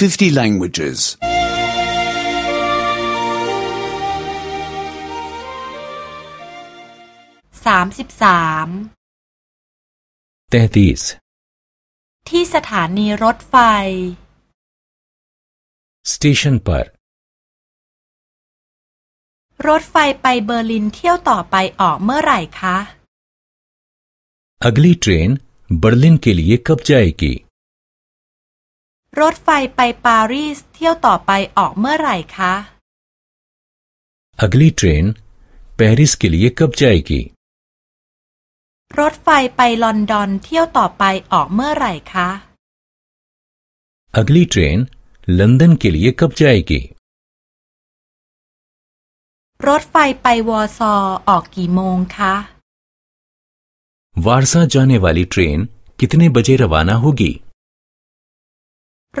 50 languages. สามสิบสาม तैतीस ที่สถานีรถไฟ स्टेशन पर รถไฟไปเบอร์ลินเที่ยวต่อไปออกเมื่อไหร่คะ अगली ट्रेन बर्लिन के लिए कब जाएगी รถไฟไปปารีสเที่ยวต่อไปออกเมื่อไหร่คะ अगली ट्रेन पेरिस के लिए कब जाएगी รถไฟไปลอนดอนเที่ยวต่อไปออกเมื่อไหร่คะ अगली ट्रेन लंदन के लिए कब जाएगी รถไฟไปวอร์ซอออกกี่โมงคะ वारसा जाने वाली ट्रेन कितने बजे रवाना होगी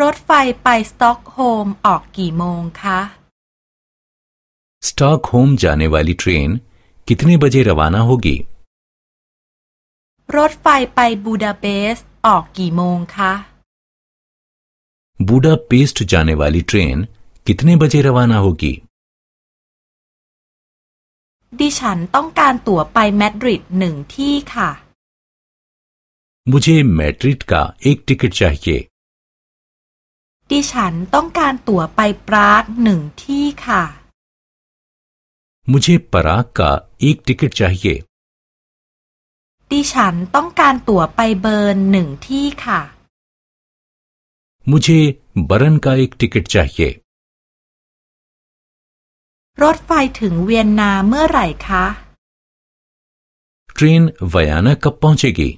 รถไฟไปสต็อกโฮล์มออกกี่โมงคะ स्टॉकहोम जाने वाली ट्रेन कितने बजे रवाना होगी รถไฟไปบูดาเปสต์ออกกี่โมงคะ बूडापेस्ट जाने वाली ट्रेन कितने बजे रवाना होगी ดิฉันต้องการตั๋วไปมาดริดหนึ่งที่ค่ะ मुझे मैड्रिड का एक टिकट चाहिए ดิฉันต้องการตั๋วไปปรากหนึ่งที่ค่ะ मुझे पराग का एक टिकट चाहिए ดิฉันต้องการตั๋วไปเบิร์นหนึ่งที่ค่ะ मुझे बरन का एक टिकट चाहिए รถไฟถึงเวียนนาเมื่อไหร่คะ ट्रेन वयाना कब पहुंचेगी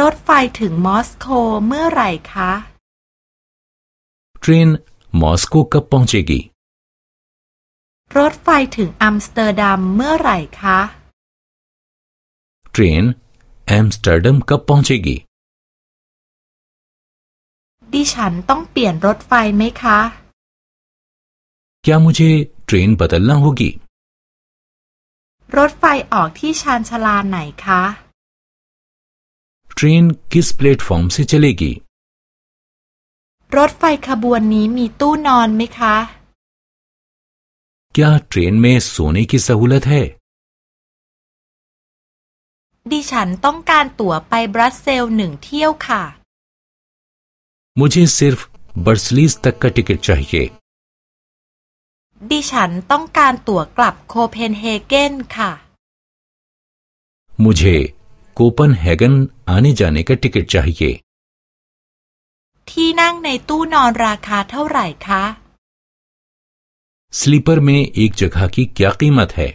รถไฟถึงมอสโกเมื่อไหร่คะ ट्रेन मॉस्को कब पहुंचेगी รถไฟถึงอัมสเตอร์ดัมเมื่อไหร่คะ ट्रेन एम्स्टर्डम कब पहुंचेगी ดิฉันต้องเปลี่ยนรถไฟไหมคะ क्या मुझे ट्रेन बदलना होगी รถไฟออกที่ชานชาลาไหนคะ ट्रेन किस प्लेटफॉर्म से चलेगी รถไฟขบวนนี้มีตู้นอนไหมคะ क्या ट्रेन में सोने की सहूलत है ดิฉันต้องการตั๋วไปบรัสเซลส์หนึ่งเที่ยวค่ะ मुझे सिर्फ बर्सलीज तक का टिकट चाहिए ดิฉันต้องการตั๋วกลับโคเพนเฮเกนค่ะ मुझे कोपनहेगन आने जाने का टिकट चाहिए ที่นั่งในตู้นอนราคาเท่าไหร่คะ स्लीपर में एक जगह की क्या कीमत है